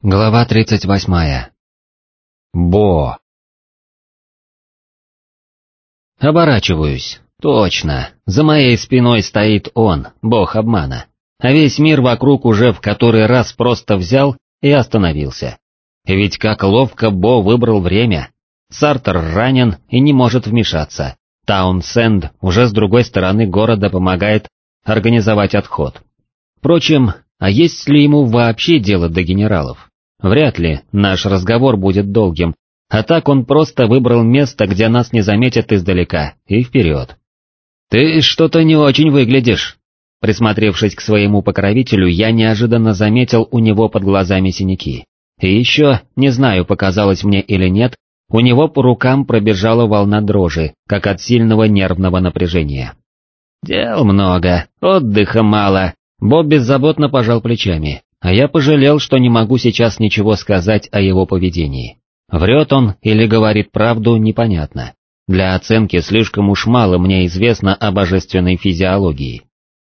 Глава 38. Бо. Оборачиваюсь. Точно. За моей спиной стоит он, бог обмана. А весь мир вокруг уже в который раз просто взял и остановился. Ведь как ловко Бо выбрал время. Сартер ранен и не может вмешаться. Таунсенд уже с другой стороны города помогает организовать отход. Впрочем, а есть ли ему вообще дело до генералов? Вряд ли наш разговор будет долгим, а так он просто выбрал место, где нас не заметят издалека, и вперед. «Ты что-то не очень выглядишь». Присмотревшись к своему покровителю, я неожиданно заметил у него под глазами синяки. И еще, не знаю, показалось мне или нет, у него по рукам пробежала волна дрожи, как от сильного нервного напряжения. «Дел много, отдыха мало», Боб беззаботно пожал плечами, а я пожалел, что не могу сейчас ничего сказать о его поведении. Врет он или говорит правду, непонятно. Для оценки слишком уж мало мне известно о божественной физиологии.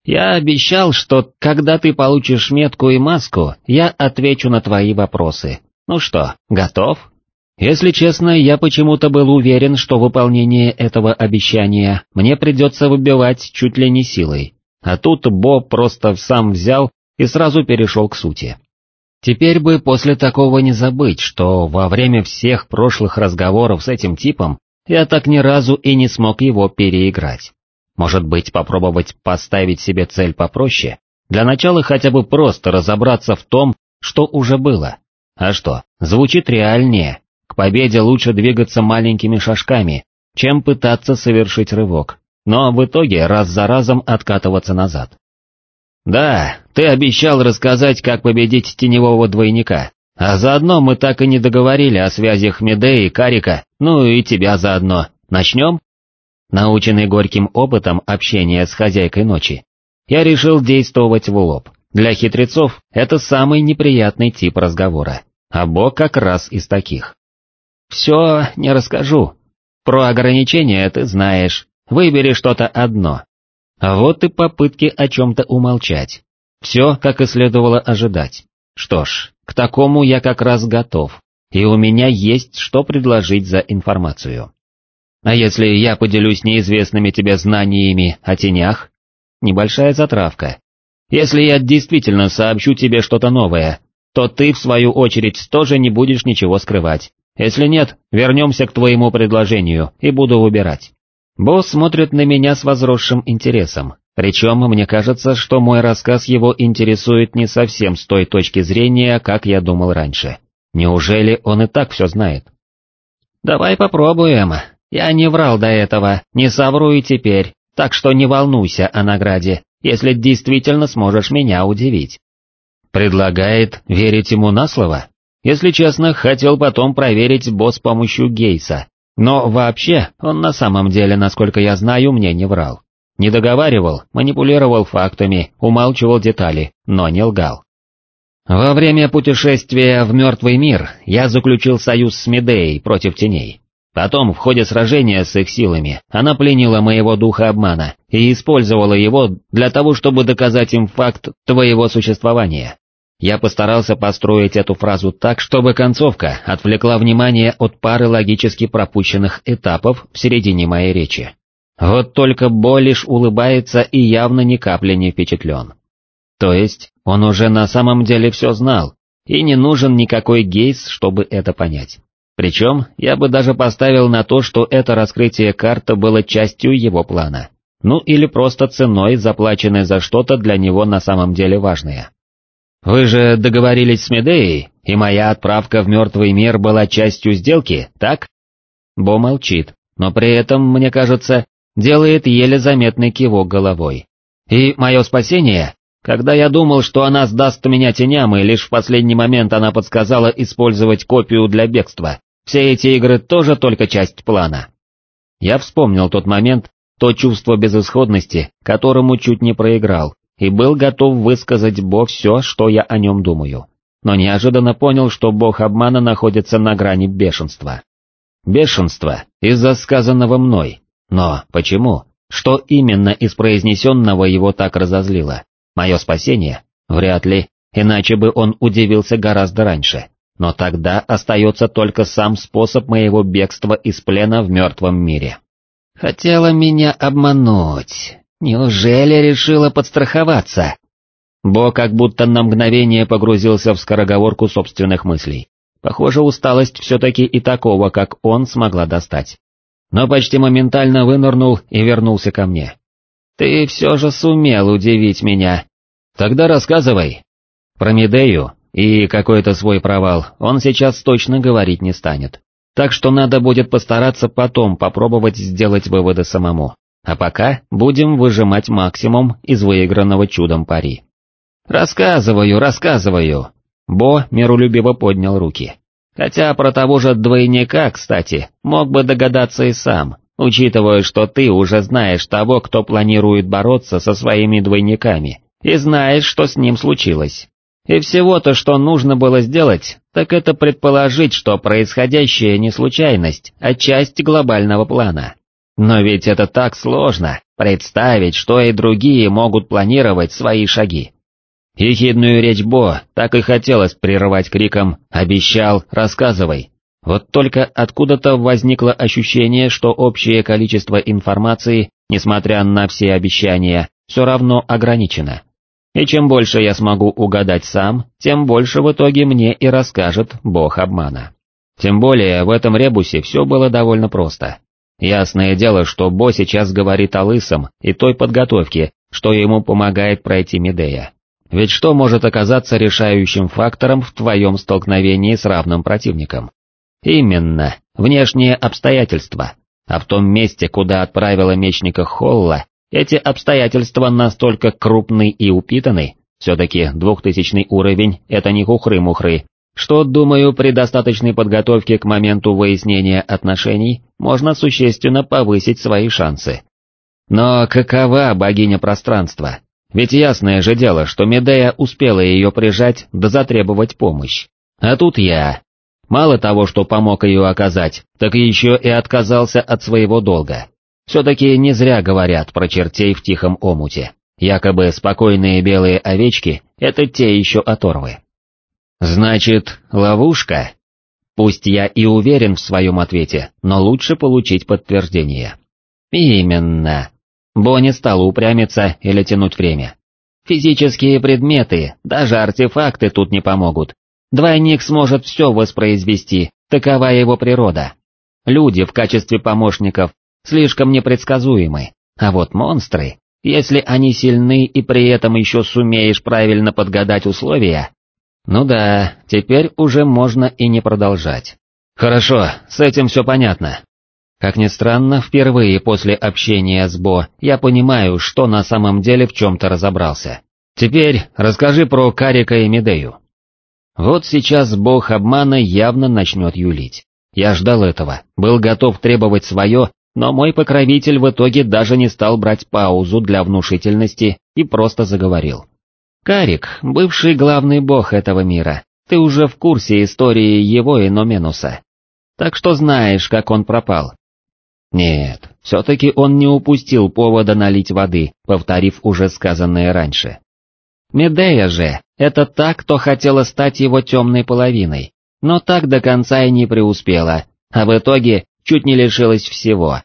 Я обещал, что когда ты получишь метку и маску, я отвечу на твои вопросы. Ну что, готов? Если честно, я почему-то был уверен, что выполнение этого обещания мне придется выбивать чуть ли не силой. А тут Боб просто сам взял и сразу перешел к сути. Теперь бы после такого не забыть, что во время всех прошлых разговоров с этим типом я так ни разу и не смог его переиграть. Может быть, попробовать поставить себе цель попроще? Для начала хотя бы просто разобраться в том, что уже было. А что, звучит реальнее. К победе лучше двигаться маленькими шажками, чем пытаться совершить рывок, но в итоге раз за разом откатываться назад. «Да, ты обещал рассказать, как победить теневого двойника, а заодно мы так и не договорили о связях Медеи и Карика, ну и тебя заодно. Начнем?» Наученный горьким опытом общения с хозяйкой ночи, я решил действовать в лоб. Для хитрецов это самый неприятный тип разговора, а Бог как раз из таких. «Все не расскажу. Про ограничения ты знаешь, выбери что-то одно, а вот и попытки о чем-то умолчать. Все, как и следовало ожидать. Что ж, к такому я как раз готов, и у меня есть что предложить за информацию. А если я поделюсь неизвестными тебе знаниями о тенях? Небольшая затравка. Если я действительно сообщу тебе что-то новое, то ты, в свою очередь, тоже не будешь ничего скрывать. Если нет, вернемся к твоему предложению и буду выбирать. Босс смотрит на меня с возросшим интересом, причем мне кажется, что мой рассказ его интересует не совсем с той точки зрения, как я думал раньше. Неужели он и так все знает? «Давай попробуем. Я не врал до этого, не совру и теперь, так что не волнуйся о награде, если действительно сможешь меня удивить». Предлагает верить ему на слово? Если честно, хотел потом проверить босс с помощью Гейса, но вообще, он на самом деле, насколько я знаю, мне не врал. Не договаривал, манипулировал фактами, умалчивал детали, но не лгал. Во время путешествия в мертвый мир я заключил союз с Медеей против теней. Потом, в ходе сражения с их силами, она пленила моего духа обмана и использовала его для того, чтобы доказать им факт твоего существования. Я постарался построить эту фразу так, чтобы концовка отвлекла внимание от пары логически пропущенных этапов в середине моей речи. Вот только Бо лишь улыбается и явно ни капли не впечатлен. То есть, он уже на самом деле все знал, и не нужен никакой гейс, чтобы это понять. Причем, я бы даже поставил на то, что это раскрытие карты было частью его плана. Ну или просто ценой, заплаченной за что-то для него на самом деле важное. Вы же договорились с Медеей, и моя отправка в мертвый мир была частью сделки, так? Бо молчит, но при этом, мне кажется, делает еле заметный кивок головой. И мое спасение, когда я думал, что она сдаст меня теням, и лишь в последний момент она подсказала использовать копию для бегства, все эти игры тоже только часть плана. Я вспомнил тот момент, то чувство безысходности, которому чуть не проиграл, и был готов высказать Бо все, что я о нем думаю, но неожиданно понял, что бог обмана находится на грани бешенства. Бешенство из-за сказанного мной, но почему? Что именно из произнесенного его так разозлило? Мое спасение? Вряд ли. иначе бы он удивился гораздо раньше. Но тогда остается только сам способ моего бегства из плена в мертвом мире. Хотела меня обмануть. Неужели решила подстраховаться? Бо как будто на мгновение погрузился в скороговорку собственных мыслей. Похоже, усталость все-таки и такого, как он, смогла достать. Но почти моментально вынырнул и вернулся ко мне. «Ты все же сумел удивить меня. Тогда рассказывай». Про Медею и какой-то свой провал он сейчас точно говорить не станет. Так что надо будет постараться потом попробовать сделать выводы самому. А пока будем выжимать максимум из выигранного чудом пари. «Рассказываю, рассказываю!» Бо миролюбиво поднял руки. Хотя про того же двойника, кстати, мог бы догадаться и сам, учитывая, что ты уже знаешь того, кто планирует бороться со своими двойниками, и знаешь, что с ним случилось. И всего-то, что нужно было сделать, так это предположить, что происходящее не случайность, а часть глобального плана. Но ведь это так сложно, представить, что и другие могут планировать свои шаги. Ехидную речь Бо так и хотелось прерывать криком «Обещал, рассказывай!». Вот только откуда-то возникло ощущение, что общее количество информации, несмотря на все обещания, все равно ограничено. И чем больше я смогу угадать сам, тем больше в итоге мне и расскажет бог обмана. Тем более в этом ребусе все было довольно просто. Ясное дело, что Бо сейчас говорит о лысом и той подготовке, что ему помогает пройти Медея. Ведь что может оказаться решающим фактором в твоем столкновении с равным противником? Именно, внешние обстоятельства. А в том месте, куда отправила мечника Холла, эти обстоятельства настолько крупны и упитаны, все-таки двухтысячный уровень — это не хухры-мухры, что, думаю, при достаточной подготовке к моменту выяснения отношений можно существенно повысить свои шансы. Но какова богиня пространства? Ведь ясное же дело, что Медея успела ее прижать да затребовать помощь. А тут я. Мало того, что помог ее оказать, так еще и отказался от своего долга. Все-таки не зря говорят про чертей в тихом омуте. Якобы спокойные белые овечки — это те еще оторвы. Значит, ловушка? Пусть я и уверен в своем ответе, но лучше получить подтверждение. Именно. Бонни стал упрямиться или тянуть время. Физические предметы, даже артефакты тут не помогут. Двойник сможет все воспроизвести, такова его природа. Люди в качестве помощников слишком непредсказуемы, а вот монстры, если они сильны и при этом еще сумеешь правильно подгадать условия... Ну да, теперь уже можно и не продолжать. Хорошо, с этим все понятно. Как ни странно, впервые после общения с Бо я понимаю, что на самом деле в чем-то разобрался. Теперь расскажи про Карика и Медею. Вот сейчас бог обмана явно начнет юлить. Я ждал этого, был готов требовать свое, но мой покровитель в итоге даже не стал брать паузу для внушительности и просто заговорил. «Карик, бывший главный бог этого мира, ты уже в курсе истории его и Номенуса. Так что знаешь, как он пропал». Нет, все-таки он не упустил повода налить воды, повторив уже сказанное раньше. Медея же, это та, кто хотела стать его темной половиной, но так до конца и не преуспела, а в итоге чуть не лишилась всего.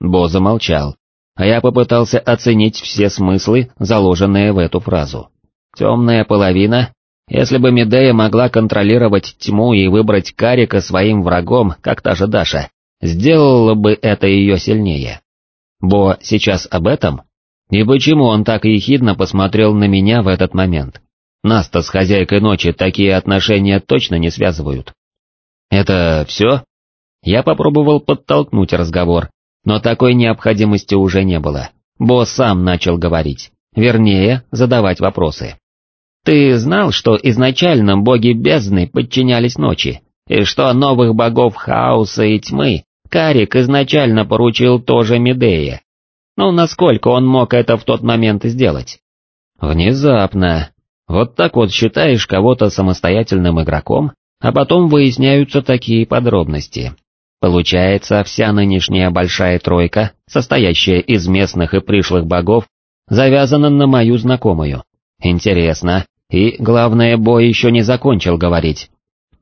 Бо замолчал, а я попытался оценить все смыслы, заложенные в эту фразу. Темная половина, если бы Медея могла контролировать тьму и выбрать Карика своим врагом, как та же Даша, сделала бы это ее сильнее. Бо сейчас об этом? И почему он так ехидно посмотрел на меня в этот момент? Нас-то с хозяйкой ночи такие отношения точно не связывают. Это все? Я попробовал подтолкнуть разговор, но такой необходимости уже не было. Босс сам начал говорить, вернее, задавать вопросы. «Ты знал, что изначально боги бездны подчинялись ночи, и что новых богов хаоса и тьмы Карик изначально поручил тоже Медее? Ну, насколько он мог это в тот момент сделать?» «Внезапно. Вот так вот считаешь кого-то самостоятельным игроком, а потом выясняются такие подробности. Получается, вся нынешняя большая тройка, состоящая из местных и пришлых богов, завязана на мою знакомую. Интересно, И, главное, Бо еще не закончил говорить.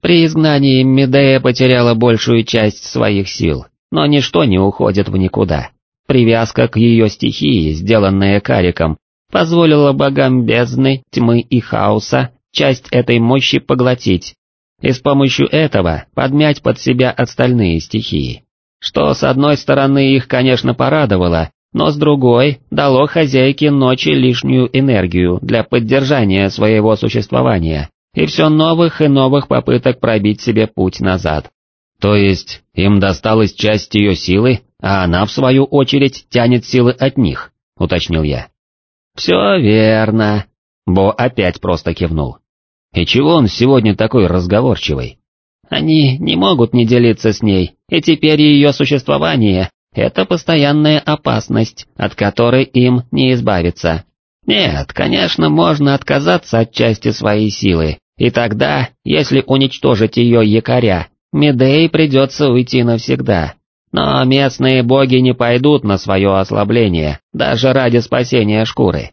При изгнании Медея потеряла большую часть своих сил, но ничто не уходит в никуда. Привязка к ее стихии, сделанная Кариком, позволила богам бездны, тьмы и хаоса часть этой мощи поглотить, и с помощью этого подмять под себя остальные стихии. Что с одной стороны их, конечно, порадовало, но с другой дало хозяйке ночи лишнюю энергию для поддержания своего существования и все новых и новых попыток пробить себе путь назад. То есть им досталась часть ее силы, а она в свою очередь тянет силы от них, уточнил я. Все верно. Бо опять просто кивнул. И чего он сегодня такой разговорчивый? Они не могут не делиться с ней, и теперь ее существование — это постоянная опасность, от которой им не избавиться. Нет, конечно, можно отказаться от части своей силы, и тогда, если уничтожить ее якоря, Медей придется уйти навсегда. Но местные боги не пойдут на свое ослабление, даже ради спасения шкуры.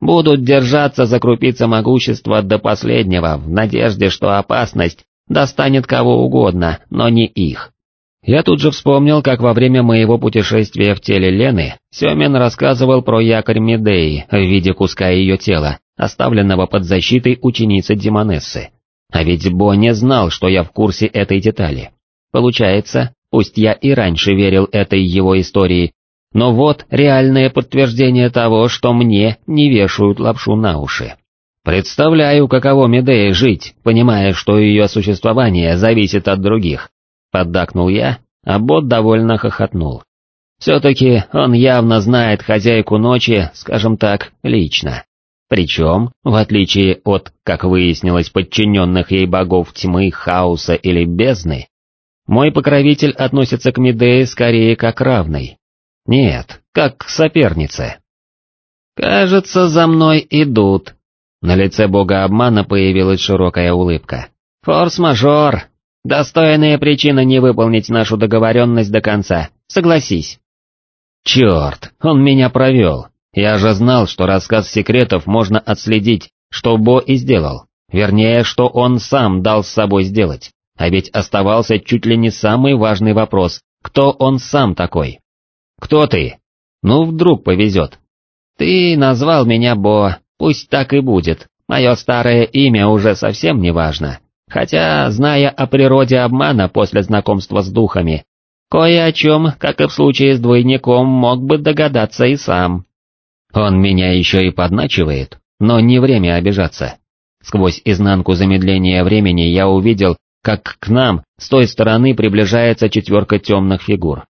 Будут держаться за крупицы могущества до последнего, в надежде, что опасность достанет кого угодно, но не их. Я тут же вспомнил, как во время моего путешествия в теле Лены Семен рассказывал про якорь Медеи в виде куска ее тела, оставленного под защитой ученицы Демонессы. А ведь Бо не знал, что я в курсе этой детали. Получается, пусть я и раньше верил этой его истории, но вот реальное подтверждение того, что мне не вешают лапшу на уши. Представляю, каково Медее жить, понимая, что ее существование зависит от других. Поддакнул я, а бот довольно хохотнул. Все-таки он явно знает хозяйку ночи, скажем так, лично. Причем, в отличие от, как выяснилось, подчиненных ей богов тьмы, хаоса или бездны, мой покровитель относится к Медее скорее как равной, нет, как к сопернице. «Кажется, за мной идут». На лице бога обмана появилась широкая улыбка. «Форс-мажор. Достойная причина не выполнить нашу договоренность до конца, согласись». «Черт, он меня провел. Я же знал, что рассказ секретов можно отследить, что Бо и сделал. Вернее, что он сам дал с собой сделать. А ведь оставался чуть ли не самый важный вопрос, кто он сам такой. «Кто ты?» «Ну, вдруг повезет». «Ты назвал меня Бо, пусть так и будет, мое старое имя уже совсем не важно, хотя, зная о природе обмана после знакомства с духами, кое о чем, как и в случае с двойником, мог бы догадаться и сам». Он меня еще и подначивает, но не время обижаться. Сквозь изнанку замедления времени я увидел, как к нам с той стороны приближается четверка темных фигур.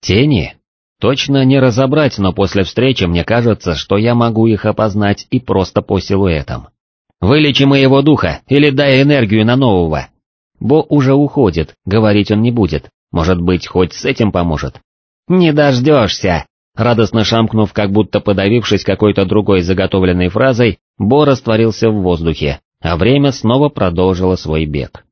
Тени? Точно не разобрать, но после встречи мне кажется, что я могу их опознать и просто по силуэтам. «Вылечи моего духа или дай энергию на нового!» Бо уже уходит, говорить он не будет, может быть, хоть с этим поможет. «Не дождешься!» Радостно шамкнув, как будто подавившись какой-то другой заготовленной фразой, Бо растворился в воздухе, а время снова продолжило свой бег.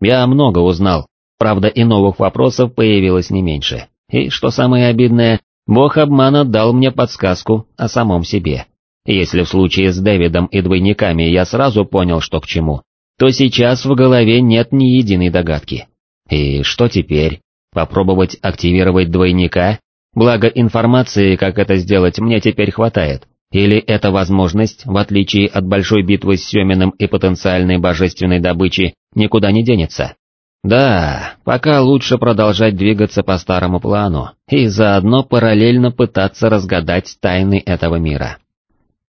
Я много узнал, правда и новых вопросов появилось не меньше. И, что самое обидное, бог обмана дал мне подсказку о самом себе. Если в случае с Дэвидом и двойниками я сразу понял, что к чему, то сейчас в голове нет ни единой догадки. И что теперь? Попробовать активировать двойника? Благо информации, как это сделать, мне теперь хватает. Или эта возможность, в отличие от большой битвы с Семиным и потенциальной божественной добычи, никуда не денется? Да, пока лучше продолжать двигаться по старому плану и заодно параллельно пытаться разгадать тайны этого мира.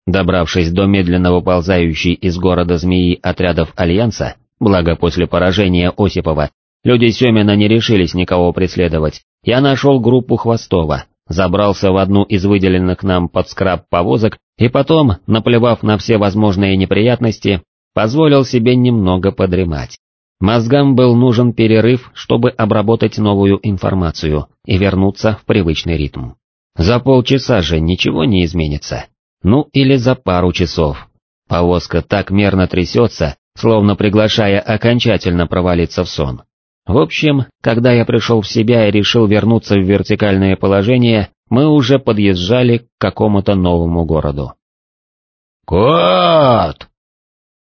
Добравшись до медленно выползающей из города змеи отрядов Альянса, благо после поражения Осипова, люди Семина не решились никого преследовать, я нашел группу Хвостова, забрался в одну из выделенных нам под скраб повозок и потом, наплевав на все возможные неприятности, позволил себе немного подремать. Мозгам был нужен перерыв, чтобы обработать новую информацию и вернуться в привычный ритм. За полчаса же ничего не изменится. Ну или за пару часов. Повозка так мерно трясется, словно приглашая окончательно провалиться в сон. В общем, когда я пришел в себя и решил вернуться в вертикальное положение, мы уже подъезжали к какому-то новому городу. «Кот!»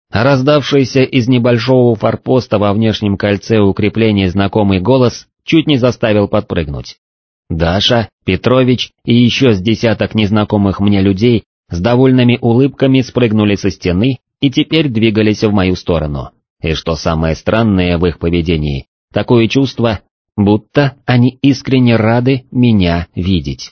раздавшийся из небольшого форпоста во внешнем кольце укрепления знакомый голос чуть не заставил подпрыгнуть. Даша, Петрович и еще с десяток незнакомых мне людей с довольными улыбками спрыгнули со стены и теперь двигались в мою сторону. И что самое странное в их поведении, такое чувство, будто они искренне рады меня видеть.